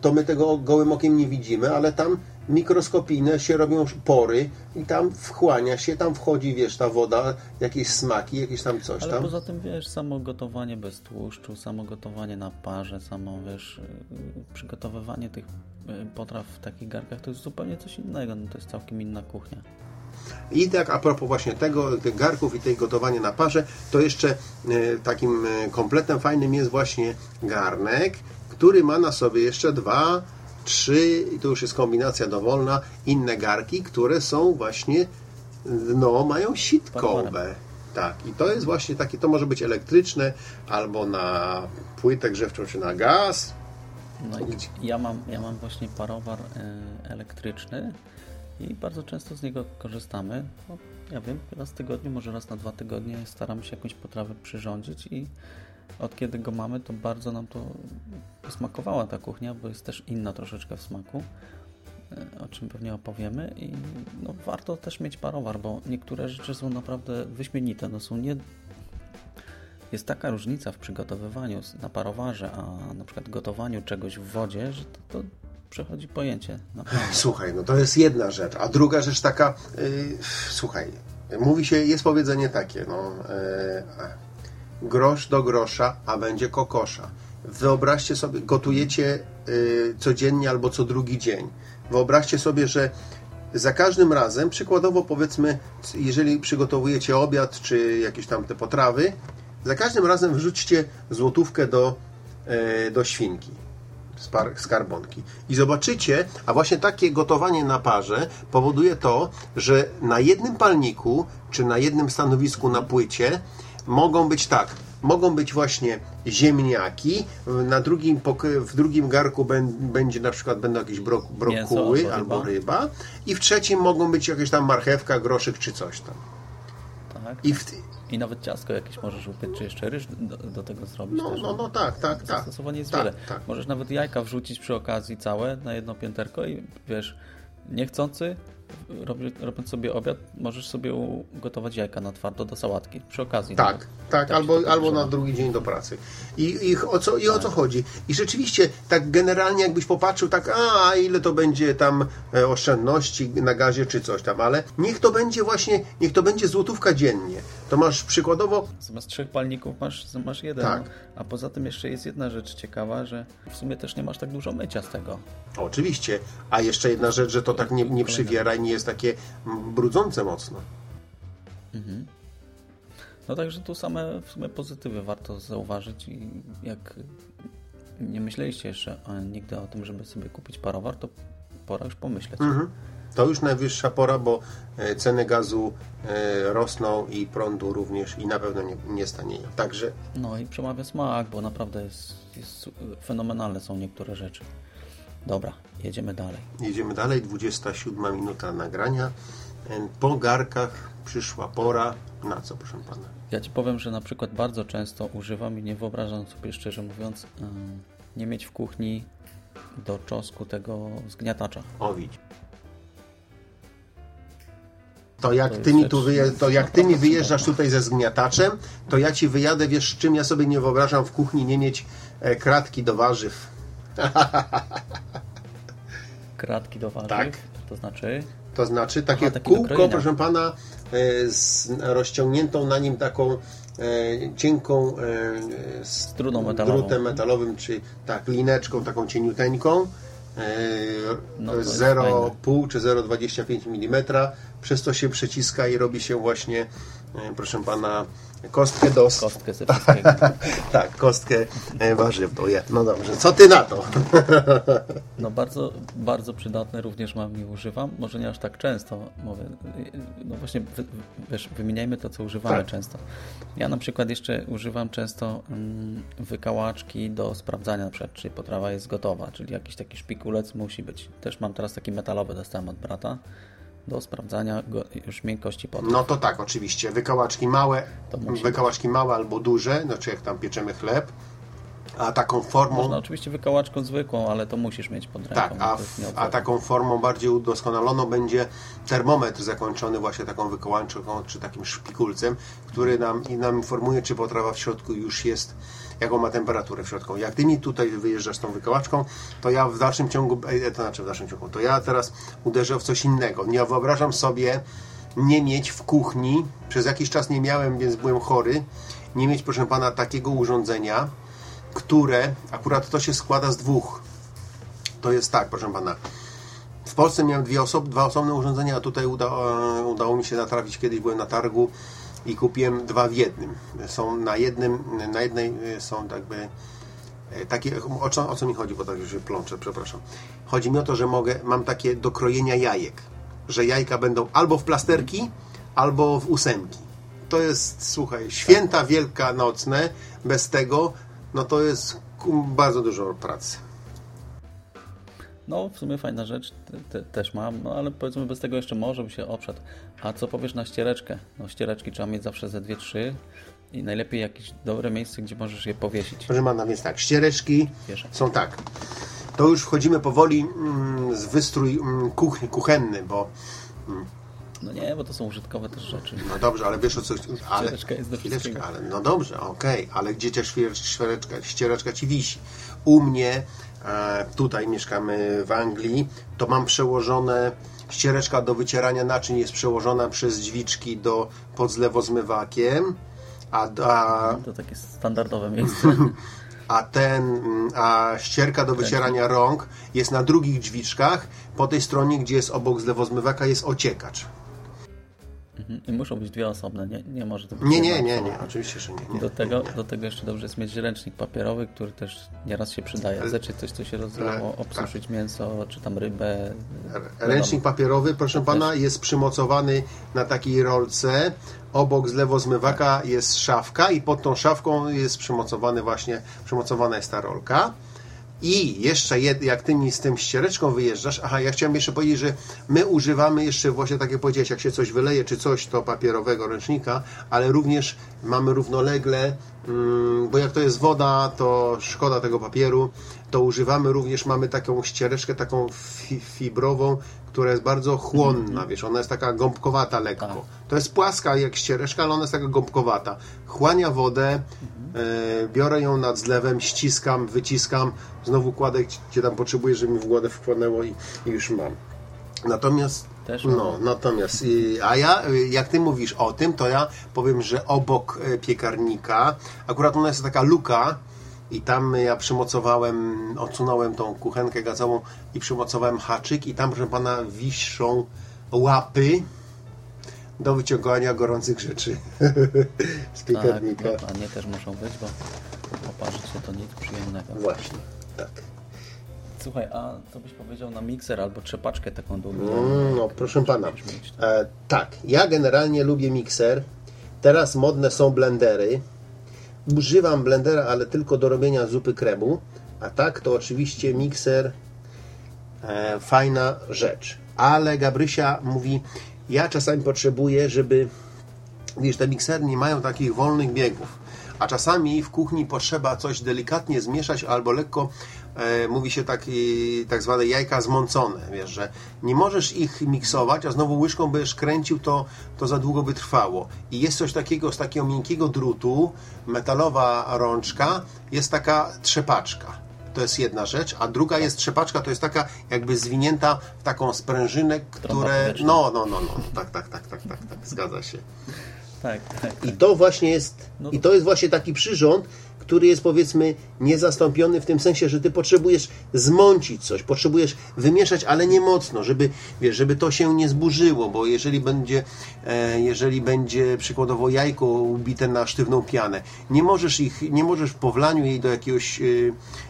to my tego gołym okiem nie widzimy, ale tam mikroskopijne się robią pory i tam wchłania się, tam wchodzi, wiesz, ta woda, jakieś smaki, jakieś tam coś Ale tam. poza tym, wiesz, samo gotowanie bez tłuszczu, samo gotowanie na parze, samo, wiesz, y, przygotowywanie tych y, potraw w takich garkach to jest zupełnie coś innego, no to jest całkiem inna kuchnia. I tak a propos właśnie tego, tych garków i tej gotowania na parze, to jeszcze e, takim e, kompletem fajnym jest właśnie garnek, który ma na sobie jeszcze dwa, trzy, i to już jest kombinacja dowolna, inne garki, które są właśnie, no, mają sitkowe. Tak, i to jest właśnie takie, to może być elektryczne, albo na płytę grzewczą, czy na gaz. No i ja mam, ja mam właśnie parowar y, elektryczny i bardzo często z niego korzystamy. No, ja wiem, raz w tygodniu, może raz na dwa tygodnie staramy się jakąś potrawę przyrządzić i od kiedy go mamy, to bardzo nam to smakowała ta kuchnia, bo jest też inna troszeczkę w smaku, y, o czym pewnie opowiemy i no, warto też mieć parowar, bo niektóre rzeczy są naprawdę wyśmienite, no są nie, jest taka różnica w przygotowywaniu na parowarze, a na przykład gotowaniu czegoś w wodzie, że to, to przechodzi pojęcie. Naprawdę. Słuchaj, no to jest jedna rzecz. A druga rzecz taka, yy, słuchaj, mówi się, jest powiedzenie takie, no, yy, grosz do grosza, a będzie kokosza. Wyobraźcie sobie, gotujecie yy, codziennie albo co drugi dzień. Wyobraźcie sobie, że za każdym razem, przykładowo powiedzmy, jeżeli przygotowujecie obiad czy jakieś tam te potrawy, za każdym razem wrzućcie złotówkę do, e, do świnki skarbonki. I zobaczycie, a właśnie takie gotowanie na parze powoduje to, że na jednym palniku czy na jednym stanowisku na płycie mogą być tak, mogą być właśnie ziemniaki, na drugim, w drugim garku bę- będzie na przykład będą jakieś bro- brokuły Mięso albo albo ryba i w trzecim mogą być jakieś tam marchewka, groszyk czy coś tam. Tak? I w, I nawet ciastko jakieś możesz upiec, czy jeszcze ryż do, do tego zrobić. no, też. no, no tak, tak, tak. Zastosowanie jest tak, wiele. tak. Możesz nawet jajka wrzucić przy okazji całe na jedno pięterko i wiesz, niechcący, robi- robiąc sobie obiad, możesz sobie ugotować jajka na twardo do sałatki. Przy okazji. Tak, nawet. tak, się albo, albo na drugi dzień do pracy. I, i, o, co, I o co chodzi? I rzeczywiście, tak generalnie jakbyś popatrzył, tak, a ile to będzie tam e, oszczędności na gazie czy coś tam, ale niech to będzie właśnie, niech to będzie złotówka dziennie. To masz przykładowo, Zamiast trzech palników masz, masz jeden. Tak. A poza tym jeszcze jest jedna rzecz ciekawa, że w sumie też nie masz tak dużo mycia z tego. oczywiście, a jeszcze jedna rzecz, że to tak nie, nie przywiera i nie jest takie brudzące mocno. No także tu same w sumie pozytywy warto zauważyć i jak nie myśleliście jeszcze e, nigdy o tym, żeby sobie kupić parowar, to pora już pomyśleć. Mhm. To już najwyższa pora, bo e, ceny gazu e, rosną i prądu również i na pewno nie, nie stanieją. Także No i przemawia smak, bo naprawdę jest, jest fenomenalne są niektóre rzeczy. Dobra, jedziemy dalej. Jedziemy dalej, 27 minuta nagrania. Po garkach przyszła pora. Na co, proszę pana? Ja Ci powiem, że na przykład bardzo często używam i nie wyobrażam sobie szczerze mówiąc nie mieć w kuchni do czosku tego zgniatacza. O. To jak To ty mi tu wyje, to jak ty mi wyjeżdżasz tutaj ze zgniataczem, to ja ci wyjadę, wiesz, czym ja sobie nie wyobrażam w kuchni nie mieć e, kratki do warzyw. Kratki do warzyw, Tak. to znaczy To znaczy takie Aha, kółko, proszę pana, e, z rozciągniętą na nim taką e, cienką e, Struną metalową. drutem metalowym, czy tak, lineczką taką cieniuteńką. No, to jest 0,5 czy 0,25 mm. Przez to się przeciska i robi się właśnie, proszę pana, kostkę do kostkę ze wszystkiego. tak, kostkę e, warzywną. Je. No dobrze, co ty na to? No bardzo, bardzo przydatne również mam i używam. Może nie aż tak często, mówię. No właśnie, wiesz, wymieniajmy to, co używamy Tak. często. Ja na przykład jeszcze używam często mm, wykałaczki do sprawdzania, na przykład, czy potrawa jest gotowa, czyli jakiś taki szpikulec musi być. Też mam teraz taki metalowy, dostałem od brata, do sprawdzania już miękkości potraw. No to tak, oczywiście. Wykałaczki małe, wykałaczki małe albo duże, znaczy jak tam pieczemy chleb, a taką formą, Można oczywiście wykałaczką zwykłą, ale to musisz mieć pod ręką. tak, a, a taką formą bardziej udoskonaloną będzie termometr zakończony właśnie taką wykałaczką czy takim szpikulcem, który nam, i nam informuje, czy potrawa w środku już jest jaką ma temperaturę w środku. Jak ty mi tutaj wyjeżdżasz tą wykałaczką, to ja w dalszym ciągu, e, to znaczy w dalszym ciągu, to ja teraz uderzę w coś innego. Ja wyobrażam sobie nie mieć w kuchni, przez jakiś czas nie miałem, więc byłem chory, nie mieć, proszę pana, takiego urządzenia, które, akurat to się składa z dwóch. To jest tak, proszę pana, w Polsce miałem dwie osob, dwa osobne urządzenia, a tutaj uda, e, udało mi się natrafić, kiedyś byłem na targu i kupiłem dwa w jednym. Są na jednym, na jednej e, są jakby e, takie, o co, o co mi chodzi, bo tak już się plączę, przepraszam. Chodzi mi o to, że mogę, mam takie do krojenia jajek, że jajka będą albo w plasterki, albo w ósemki. To jest, słuchaj, święta wielkanocne, bez tego, no to jest bardzo dużo pracy. No, w sumie fajna rzecz, te, te, też mam, no ale powiedzmy bez tego jeszcze może by się oprzedł. A co powiesz na ściereczkę? No ściereczki trzeba mieć zawsze ze dwie, trzy i najlepiej jakieś dobre miejsce, gdzie możesz je powiesić. Proszę pana, więc tak, ściereczki Wierzę. są tak. To już wchodzimy powoli mm, z wystrój mm, kuchni, kuchenny, bo No nie, bo to są użytkowe też rzeczy. no dobrze, ale wiesz o co... Ale, Ściereczka jest do chwileczkę, ale no dobrze, okej, ale gdzie ta ściereczka, ściereczka ci wisi? U mnie, tutaj mieszkamy w Anglii, to mam przełożone ściereczka do wycierania naczyń jest przełożona przez drzwiczki do pod zlewozmywakiem, a, a To takie standardowe miejsce. a ten, a ścierka do wycierania rąk jest na drugich drzwiczkach. Po tej stronie, gdzie jest obok zlewozmywaka, jest ociekacz. Mhm. I muszą być dwie osobne, nie, nie może to być Nie, nie, nie, nie, oczywiście, że nie. nie. Do tego, do tego jeszcze dobrze jest mieć ręcznik papierowy, który też nieraz się przydaje. Zetrzeć coś, co się rozlało, tak. obsuszyć mięso, czy tam rybę. Ręcznik papierowy, proszę pana, jest przymocowany na takiej rolce. Obok zlewozmywaka jest szafka i pod tą szafką jest przymocowany właśnie, przymocowana jest ta rolka. I jeszcze, jed, jak ty mi z tym ściereczką wyjeżdżasz, aha, ja chciałem jeszcze powiedzieć, że my używamy jeszcze właśnie, tak jak powiedziałeś, jak się coś wyleje, czy coś, to papierowego ręcznika, ale również mamy równolegle, mm, bo jak to jest woda, to szkoda tego papieru, to używamy również, mamy taką ściereczkę, taką fi, fibrową, która jest bardzo chłonna, wiesz, ona jest taka gąbkowata lekko. To jest płaska jak ściereczka, ale ona jest taka gąbkowata. Chłania wodę, biorę ją nad zlewem, ściskam, wyciskam, znowu kładę gdzie tam potrzebuję, żeby mi w głowę wchłonęło i, i już mam. Natomiast Też no, natomiast, y, a ja, y, jak ty mówisz o tym, to ja powiem, że obok y, piekarnika, akurat ona jest taka luka i tam ja przymocowałem, odsunąłem tą kuchenkę gazową i przymocowałem haczyk i tam, proszę pana, wiszą łapy do wyciągania gorących rzeczy z Tak, piekarnika. a nie też muszą być, bo oparzyć się to nic przyjemnego. Właśnie, tak. Słuchaj, a co byś powiedział na mikser albo trzepaczkę taką długą? Mm, No, proszę pana. E, tak, ja generalnie lubię mikser. Teraz modne są blendery. Używam blendera, ale tylko do robienia zupy kremu. A tak to oczywiście mikser e, fajna rzecz. Ale Gabrysia mówi, ja czasami potrzebuję, żeby Wiesz, te miksery nie mają takich wolnych biegów, a czasami w kuchni potrzeba coś delikatnie zmieszać albo lekko, e, mówi się tak, i- tak zwane jajka zmącone, wiesz, że nie możesz ich miksować, a znowu łyżką będziesz kręcił, to, to za długo by trwało. I jest coś takiego z takiego miękkiego drutu, metalowa rączka, jest taka trzepaczka. To jest jedna rzecz, a druga jest trzepaczka, to jest taka jakby zwinięta w taką sprężynę, które... No, no, no, no, tak, tak, tak, tak, tak, tak, zgadza się. Tak, tak. I to właśnie jest, No i to jest właśnie taki przyrząd, który jest powiedzmy niezastąpiony w tym sensie, że ty potrzebujesz zmącić coś, potrzebujesz wymieszać, ale nie mocno, żeby, wiesz, żeby to się nie zburzyło, bo jeżeli będzie, e, jeżeli będzie przykładowo jajko ubite na sztywną pianę, nie możesz ich, nie możesz po wlaniu jej do jakiegoś e,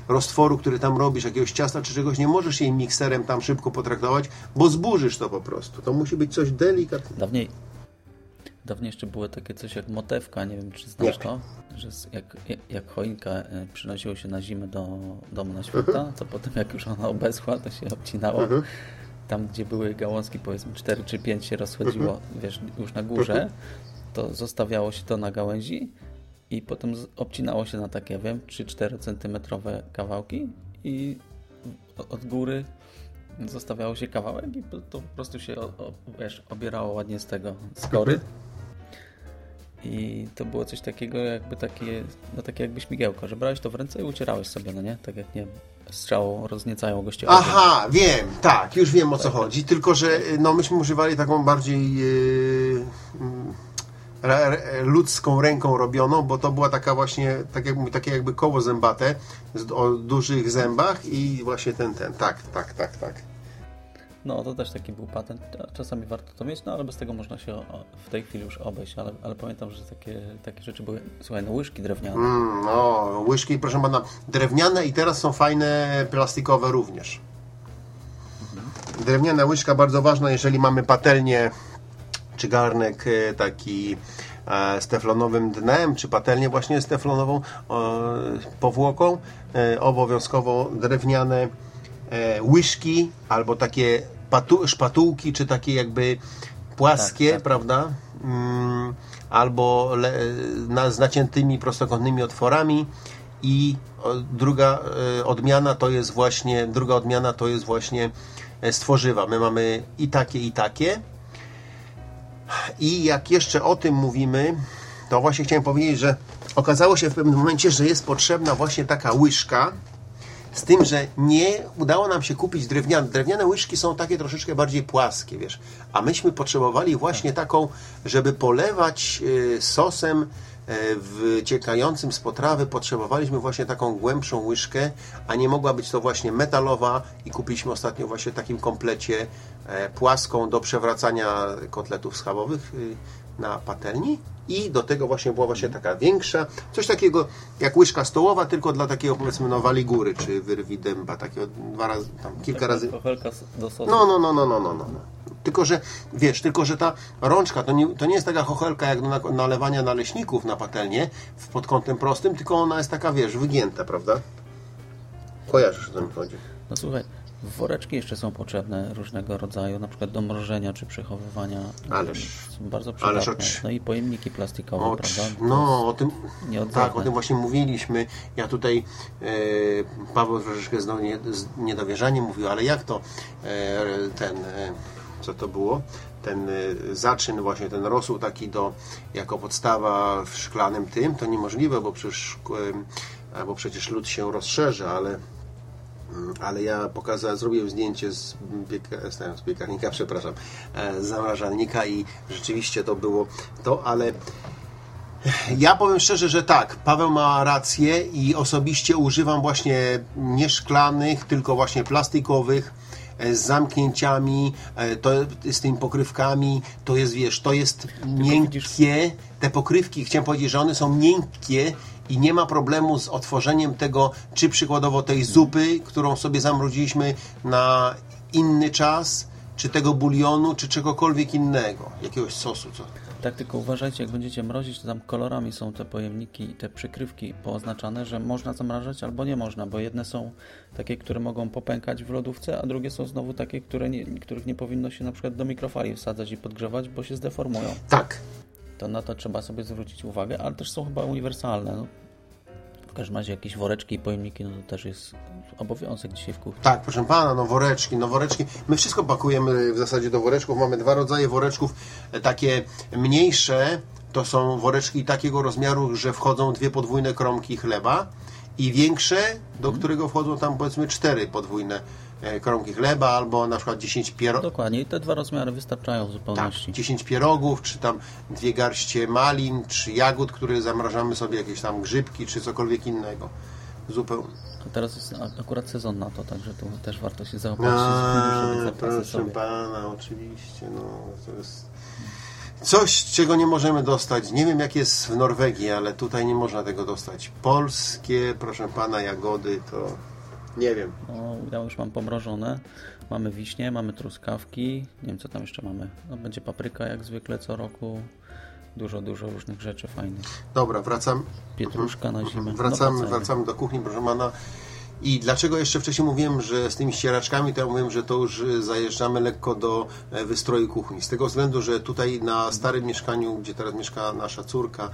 roztworu, który tam robisz, jakiegoś ciasta czy czegoś, nie możesz jej mikserem tam szybko potraktować, bo zburzysz to po prostu. To musi być coś delikatnego. Dawniej, dawniej jeszcze było takie coś jak motewka, nie wiem czy znasz Jak? to, że jak, jak choinka e, przynosiło się na zimę do domu na święta, to potem jak już ona obeschła, to się obcinało. Tam, gdzie były gałązki, powiedzmy 4 czy 5 się rozchodziło, wiesz, już na górze, to zostawiało się to na gałęzi i potem obcinało się na takie, wiem, 3-4 centymetrowe kawałki i od góry zostawiało się kawałek i to, po prostu się wiesz, obierało ładnie z tego skory. I to było coś takiego, jakby takie, no takie jakby śmigiełko, że brałeś to w ręce i ucierałeś sobie, no nie? Tak jak, nie wiem, strzałą rozniecają goście. Aha, wiem, tak, już wiem o co chodzi, tylko że y, no, myśmy używali taką bardziej yy, ludzką ręką robioną, bo to była taka właśnie, tak jakby, takie jakby koło zębate z, o dużych zębach i właśnie ten, ten, tak, tak, tak, tak. No, to też taki był patent. Czasami warto to mieć, no ale bez tego można się w tej chwili już obejść, ale, ale pamiętam, że takie, takie rzeczy były, słuchaj, no łyżki drewniane. Mm, no, łyżki, proszę pana, drewniane i teraz są fajne plastikowe również. Drewniana łyżka bardzo ważna, jeżeli mamy patelnię czy garnek e, taki e, z teflonowym dnem, czy patelnię właśnie z teflonową e, powłoką, e, obowiązkowo drewniane e, łyżki albo takie patu, szpatułki, czy takie jakby płaskie, Tak, tak. prawda? Mm, albo le, na, z naciętymi prostokątnymi otworami i druga e, odmiana to jest właśnie druga odmiana to jest właśnie e, z tworzywa. My mamy i takie i takie. I jak jeszcze o tym mówimy, to właśnie chciałem powiedzieć, że okazało się w pewnym momencie, że jest potrzebna właśnie taka łyżka, z tym, że nie udało nam się kupić drewniane. Drewniane łyżki są takie troszeczkę bardziej płaskie, wiesz. A myśmy potrzebowali właśnie taką, żeby polewać y, sosem y, wyciekającym z potrawy, potrzebowaliśmy właśnie taką głębszą łyżkę, a nie mogła być to właśnie metalowa i kupiliśmy ostatnio właśnie w takim komplecie e, płaską do przewracania kotletów schabowych y, na patelni i do tego właśnie była właśnie taka większa, coś takiego jak łyżka stołowa, tylko dla takiego powiedzmy no wali góry, czy wyrwi dęba, takiego dwa razy, tam kilka razy. Do sosu. No, no, no, no, no, no, no. Tylko, że wiesz, tylko, że ta rączka to nie, to nie jest taka chochelka jak do na- nalewania naleśników na patelnię w pod kątem prostym, tylko ona jest taka, wiesz, wygięta, prawda? Kojarzysz, o co mi chodzi. No słuchaj, woreczki jeszcze są potrzebne różnego rodzaju, na przykład do mrożenia czy przechowywania. Ależ- Są bardzo ależ przydatne. ocz- No i pojemniki plastikowe, O, prawda? To no, o tym, tak, o tym właśnie mówiliśmy. Ja tutaj, e, Paweł troszeczkę znowu nie, z niedowierzaniem mówił, ale jak to e, ten, e, co to było? Ten e, zaczyn, właśnie ten rosół taki do, jako podstawa w szklanym tym, to niemożliwe, bo przecież, e, bo przecież lód się rozszerza, ale ale ja pokazałem, zrobiłem zdjęcie z, pieka, z, piekarnika, przepraszam, e, z zamrażalnika i rzeczywiście to było to, ale ja powiem szczerze, że tak, Paweł ma rację i osobiście używam właśnie nie szklanych, tylko właśnie plastikowych e, z zamknięciami, e, to, z tymi pokrywkami, to jest, wiesz, to jest miękkie, te pokrywki, chciałem powiedzieć, że one są miękkie i nie ma problemu z otworzeniem tego, czy przykładowo tej zupy, którą sobie zamroziliśmy na inny czas, czy tego bulionu, czy czegokolwiek innego, jakiegoś sosu, co... Tak, tylko uważajcie, jak będziecie mrozić, to tam kolorami są te pojemniki, te przykrywki pooznaczane, że można zamrażać albo nie można, bo jedne są takie, które mogą popękać w lodówce, a drugie są znowu takie, które nie, których nie powinno się na przykład do mikrofali wsadzać i podgrzewać, bo się zdeformują. Tak, To na to trzeba sobie zwrócić uwagę, ale też są chyba uniwersalne. No. W każdym razie jakieś woreczki i pojemniki, no to też jest obowiązek dzisiaj w kuchni. Tak, proszę pana, no woreczki, no woreczki. My wszystko pakujemy w zasadzie do woreczków. Mamy dwa rodzaje woreczków. Takie mniejsze to są woreczki takiego rozmiaru, że wchodzą dwie podwójne kromki chleba i większe, do którego wchodzą tam powiedzmy cztery podwójne kromki chleba albo na przykład 10 piero... Dokładnie, i te dwa rozmiary wystarczają w tak, zupełności. 10 pierogów, czy tam dwie garście malin, czy jagód, które zamrażamy sobie, jakieś tam grzybki, czy cokolwiek innego. Zupełnie. A teraz jest akurat sezon na to, także tu też warto się zaopatrzyć zapasy proszę sobie. pana, oczywiście, no to jest coś, czego nie możemy dostać. Nie wiem, jak jest w Norwegii, ale tutaj nie można tego dostać. Polskie, proszę pana, jagody, to nie wiem. No, ja już mam pomrożone. Mamy wiśnie, mamy truskawki. Nie wiem, co tam jeszcze mamy. No, będzie papryka jak zwykle co roku. Dużo, dużo różnych rzeczy fajnych. Dobra, wracam. Pietruszka na zimę. Wracamy, no, wracamy do kuchni, proszę pana. I dlaczego jeszcze wcześniej mówiłem, że z tymi ścieraczkami, to ja mówiłem, że to już zajeżdżamy lekko do e, wystroju kuchni. Z tego względu, że tutaj na starym mieszkaniu, gdzie teraz mieszka nasza córka,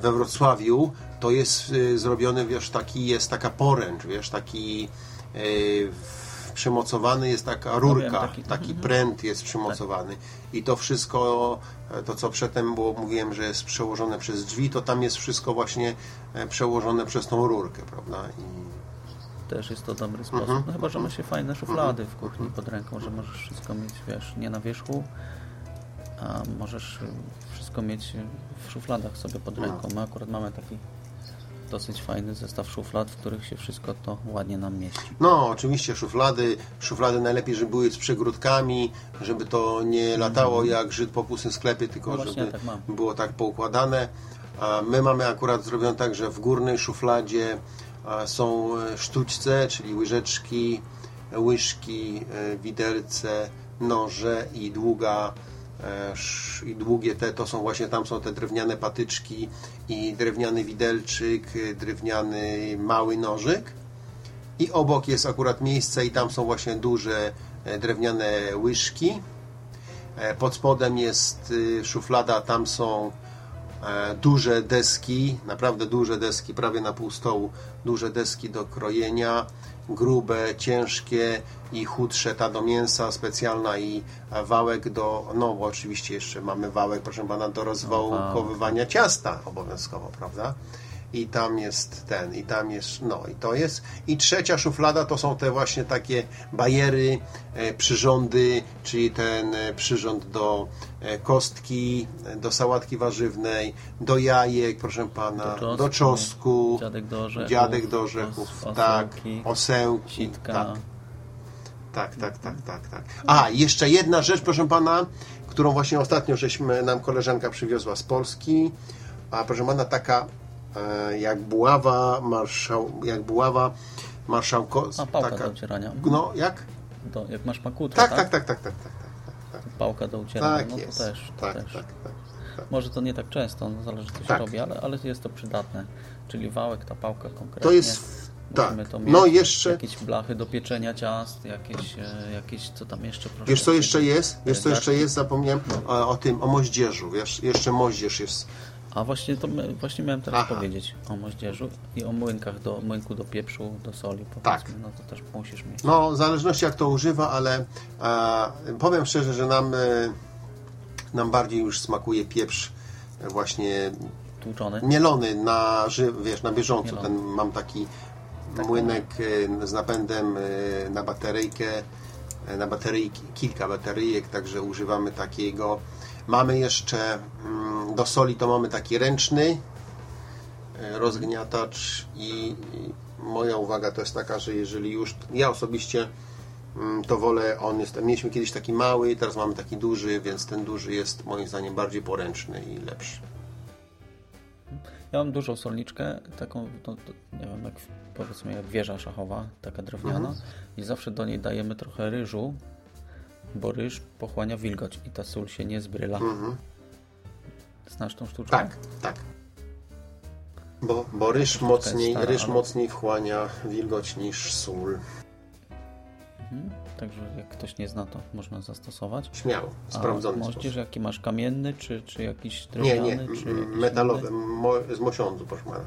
we Wrocławiu, to jest y, zrobiony, wiesz, taki, jest taka poręcz, wiesz, taki, e, przymocowany jest taka rurka, taki- taki pręt jest przymocowany i to wszystko, e, to co przedtem było, mówiłem, że jest przełożone przez drzwi, to tam jest wszystko właśnie e, przełożone przez tą rurkę, prawda? I Też jest to dobry sposób. Mhm. No chyba, że ma się fajne szuflady w kuchni pod ręką, że możesz wszystko mieć, wiesz, nie na wierzchu, a możesz wszystko mieć w szufladach sobie pod No. ręką. My akurat mamy taki dosyć fajny zestaw szuflad, w których się wszystko to ładnie nam mieści. No, oczywiście szuflady, szuflady najlepiej, żeby były z przegródkami, żeby to nie latało jak Żyd po pustym sklepie, tylko Mhm. No żeby tak było tak poukładane. A my mamy akurat zrobione tak, że w górnej szufladzie są e, sztućce, czyli łyżeczki, e, łyżki, e, widelce, noże i długa i długie te, to są właśnie, tam są te drewniane patyczki i drewniany widelczyk, e, drewniany mały nożyk i obok jest akurat miejsce i tam są właśnie duże e, drewniane łyżki. E, Pod spodem jest y, szuflada, tam są e, duże deski, naprawdę duże deski, prawie na pół stołu, duże deski do krojenia, grube, ciężkie i chudsze, ta do mięsa specjalna i wałek do, no bo oczywiście jeszcze mamy wałek, proszę pana, do rozwałkowywania ciasta obowiązkowo, prawda? I tam jest ten, i tam jest, no i to jest. I trzecia szuflada to są te właśnie takie bajery, e, przyrządy, czyli ten e, przyrząd do e, kostki, do sałatki warzywnej, do jajek, proszę pana, Do czosnku, do czosnku, dziadek do orzechów, dziadek do orzechów, os- tak, osełki, osełki, sitka. tak. Tak, tak, tak, tak, tak. A, jeszcze jedna rzecz, proszę pana, którą właśnie ostatnio żeśmy, nam koleżanka przywiozła z Polski. A proszę pana, taka jak buława marszał, jak buława marszałko... A, pałka taka, do ocierania. No, jak? Do, jak masz makutrę, Tak, tak? tak, tak, tak, tak, tak, tak, tak, tak. Pałka do ucierania, Tak no to jest. też. To tak, też. tak, tak, tak. Może to nie tak często, no zależy co się Tak. robi, ale, ale jest to przydatne. Czyli wałek, ta pałka konkretnie. To jest... Musimy Tak. to. No jeszcze... Jakieś blachy do pieczenia ciast, jakieś, e, jakieś co tam jeszcze proszę. Wiesz co jeszcze jest? Wiesz co jeszcze jest? Zapomniałem o, o tym, o moździerzu, wiesz? Jeszcze moździerz jest. A właśnie to właśnie miałem teraz Aha. powiedzieć o moździerzu i o młynkach do młynku do pieprzu, do soli Tak. powiedzmy, no to też musisz mieć. No, w zależności jak to używa, ale e, powiem szczerze, że nam, e, nam bardziej już smakuje pieprz właśnie Tłuczony. mielony na, wiesz, na bieżąco. Mielony. Ten, mam taki młynek e, z napędem e, na bateryjkę, e, na bateryjki, kilka bateryjek, także używamy takiego. Mamy jeszcze mm, do soli to mamy taki ręczny e, rozgniatacz i, moja uwaga to jest taka, że jeżeli już ja osobiście mm, to wolę, on jest, mieliśmy kiedyś taki mały, teraz mamy taki duży, więc ten duży jest moim zdaniem bardziej poręczny i lepszy. Ja mam dużą solniczkę, taką, no, nie wiem, jak, powiedzmy jak wieża szachowa, taka drewniana Mhm. i zawsze do niej dajemy trochę ryżu, bo ryż pochłania wilgoć i ta sól się nie zbryla. Znasz tą sztuczkę? Mhm. Tak, tak. Bo, bo ryż, mocniej, stara, ryż ale- mocniej wchłania wilgoć niż sól. Mhm. Także jak ktoś nie zna, to można zastosować. Śmiało, A sprawdzony moździerz sposób. jaki masz? Kamienny, czy, czy jakiś Nie, drewniany, nie, czy jakiś m- metalowy, mo, z mosiądzu, inny?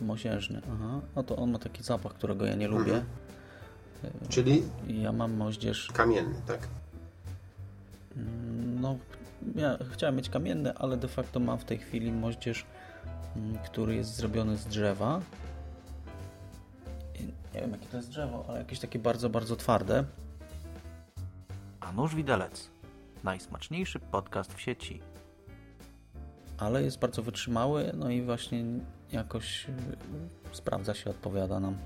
Mosiężny, aha. No to on ma taki zapach, którego ja nie Mhm. Czyli ja mam moździerz, kamienny, tak? no ja chciałem mieć kamienny, ale de facto mam w tej chwili moździerz, mm, który jest zrobiony z drzewa. I nie wiem jakie to jest drzewo, ale jakieś takie bardzo, bardzo twarde. A nóż widelec. Najsmaczniejszy podcast w sieci. ale jest bardzo wytrzymały, no i właśnie jakoś y, sprawdza się, odpowiada nam.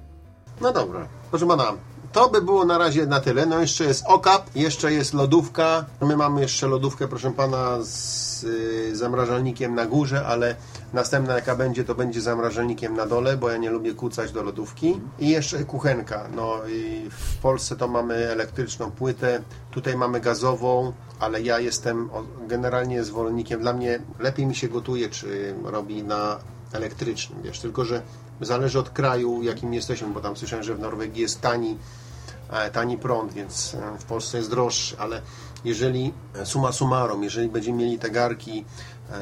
No dobra, proszę pana, to by było na razie na tyle. No jeszcze jest okap, jeszcze jest lodówka. My mamy jeszcze lodówkę, proszę pana, z y, zamrażalnikiem na górze, ale następna jaka będzie, to będzie zamrażalnikiem na dole, bo ja nie lubię kucać do lodówki. I jeszcze kuchenka. No w Polsce to mamy elektryczną płytę, tutaj mamy gazową, ale ja jestem generalnie zwolennikiem. Dla mnie lepiej mi się gotuje, czy robi na elektrycznym, wiesz, tylko że zależy od kraju, jakim jesteśmy, bo tam słyszałem, że w Norwegii jest tani, e, tani prąd, więc e, w Polsce jest droższy, ale jeżeli e, summa summarum, jeżeli będziemy mieli te garki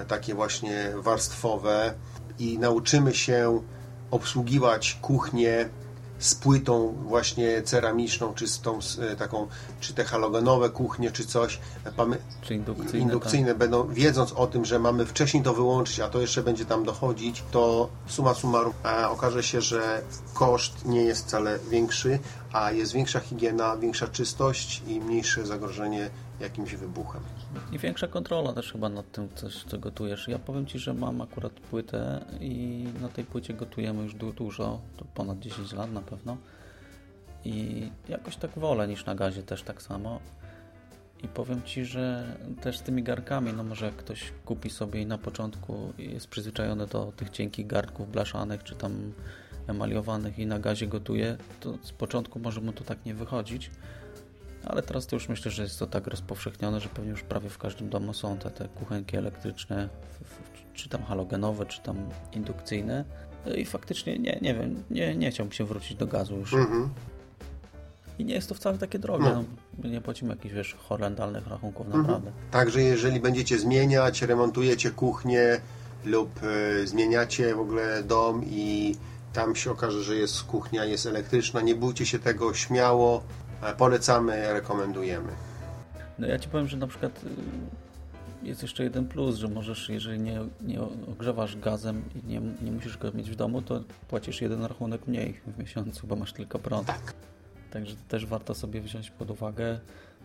takie właśnie warstwowe i nauczymy się obsługiwać kuchnię z płytą właśnie ceramiczną, czy z tą z, e, taką, czy te halogenowe kuchnie, czy coś, Czy indukcyjne, indukcyjne będą, wiedząc o tym, że mamy wcześniej to wyłączyć, a to jeszcze będzie tam dochodzić, to suma summarum e, okaże się, że koszt nie jest wcale większy, a jest większa higiena, większa czystość i mniejsze zagrożenie jakimś wybuchem. I większa kontrola też chyba nad tym, coś, co gotujesz. Ja powiem Ci, że mam akurat płytę i na tej płycie gotujemy już du- dużo, to ponad 10 lat na pewno. I jakoś tak wolę niż na gazie też tak samo. I powiem Ci, że też z tymi garkami, no może jak ktoś kupi sobie i na początku jest przyzwyczajony do tych cienkich garnków blaszanych, czy tam emaliowanych i na gazie gotuje, to z początku może mu to tak nie wychodzić. Ale teraz to już myślę, że jest to tak rozpowszechnione, że pewnie już prawie w każdym domu są te, te kuchenki elektryczne, czy tam halogenowe, czy tam indukcyjne. I faktycznie nie, nie wiem, nie, nie chciałbym się wrócić do gazu już. Mhm. I nie jest to wcale takie drogie. No. No. nie płacimy jakichś, wiesz, horrendalnych rachunków, Mhm. naprawdę. Także jeżeli będziecie zmieniać, remontujecie kuchnię lub e, zmieniacie w ogóle dom i tam się okaże, że jest kuchnia, jest elektryczna, nie bójcie się tego śmiało. Polecamy, rekomendujemy. No ja Ci powiem, że na przykład y, jest jeszcze jeden plus, że możesz, jeżeli nie, nie ogrzewasz gazem i nie, nie musisz go mieć w domu, to płacisz jeden rachunek mniej w miesiącu, bo masz tylko prąd. Tak. Także też warto sobie wziąć pod uwagę,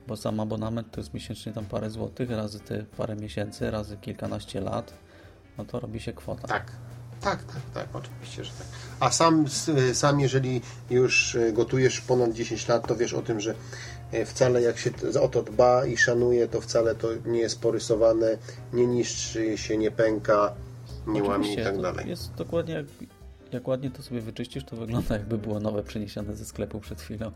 bo sam abonament to jest miesięcznie tam parę złotych, razy te parę miesięcy, razy kilkanaście lat, no to robi się kwota. Tak. Tak, tak, tak, oczywiście, że tak. A sam, s- sam jeżeli już e, gotujesz ponad 10 lat, to wiesz o tym, że e, wcale jak się o to dba i szanuje, to wcale to nie jest porysowane, nie niszczy się, nie pęka, nie łamie i tak dalej. Jest dokładnie jak, jak ładnie to sobie wyczyścisz, to wygląda jakby było nowe przeniesione ze sklepu przed chwilą.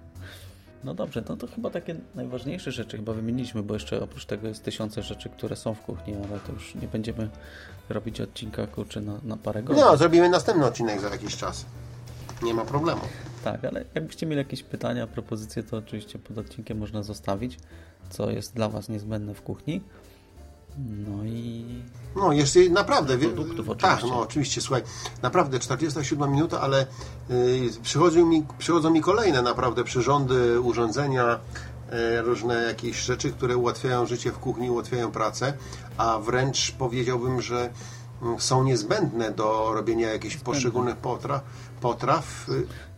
No dobrze, no to chyba takie najważniejsze rzeczy chyba wymieniliśmy, bo jeszcze oprócz tego jest tysiące rzeczy, które są w kuchni, ale to już nie będziemy robić odcinka kurczę na, na parę godzin. No, zrobimy następny odcinek za jakiś czas. Nie ma problemu. Tak, ale jakbyście mieli jakieś pytania, propozycje, to oczywiście pod odcinkiem można zostawić, co jest dla Was niezbędne w kuchni. No i No, jeszcze naprawdę. Produktów tak, oczywiście. no oczywiście, słuchaj, naprawdę 47 minuta, ale y, przychodzą, mi, przychodzą mi kolejne naprawdę przyrządy, urządzenia, różne jakieś rzeczy, które ułatwiają życie w kuchni, ułatwiają pracę, a wręcz powiedziałbym, że mm, są niezbędne do robienia jakichś poszczególnych potraw. potraw.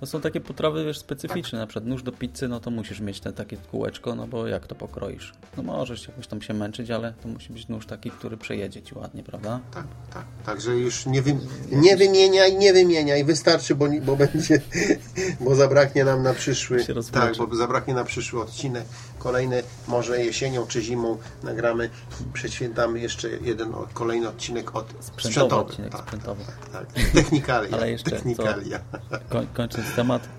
No są takie potrawy wiesz, specyficzne, na przykład nóż do pizzy, no to musisz mieć te takie kółeczko, no bo jak to pokroisz? No możesz jakoś tam się męczyć, ale to musi być nóż taki, który przejedzie Ci ładnie, prawda? Tak, tak. Także już nie, wy, nie wymieniaj, nie wymieniaj, wystarczy, bo, bo będzie, bo zabraknie nam na przyszły. Tak, bo zabraknie na przyszły odcinek. Kolejny, może jesienią czy zimą nagramy przed świętami jeszcze jeden kolejny odcinek od Sprzętowy sprzętowy. odcinek tak, sprzętowy. tak, tak. Technikalia. Ale jeszcze co- technikalia. Koń, kończąc temat,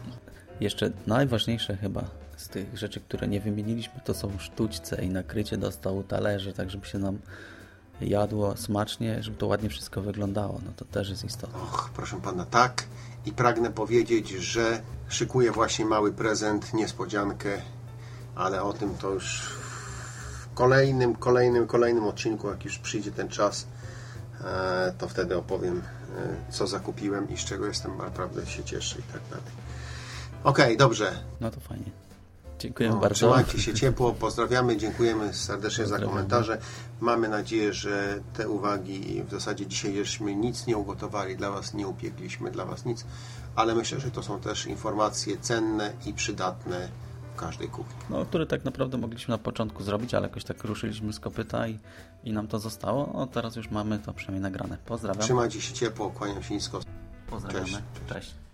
jeszcze najważniejsze chyba z tych rzeczy, które nie wymieniliśmy, to są sztućce i nakrycie do stołu talerze, tak żeby się nam jadło smacznie, żeby to ładnie wszystko wyglądało, no to też jest istotne. Och, proszę pana, tak. I pragnę powiedzieć, że szykuję właśnie mały prezent, niespodziankę, ale o tym to już w kolejnym, kolejnym, kolejnym odcinku, jak już przyjdzie ten czas, e, to wtedy opowiem, co zakupiłem i z czego jestem naprawdę się cieszę i tak dalej. Okej, dobrze. No to fajnie. Dziękuję No, bardzo. Trzymajcie się ciepło, pozdrawiamy, dziękujemy serdecznie za komentarze. Mamy nadzieję, że te uwagi, w zasadzie dzisiaj żeśmy nic nie ugotowali dla Was, nie upiegliśmy dla Was nic, ale myślę, że to są też informacje cenne i przydatne każdej kuchni. No, które tak naprawdę mogliśmy na początku zrobić, ale jakoś tak ruszyliśmy z kopyta i, i nam to zostało. O, teraz już mamy to przynajmniej nagrane. Pozdrawiam. Trzymajcie się ciepło, kłaniam się nisko. Pozdrawiamy. Cześć. Cześć.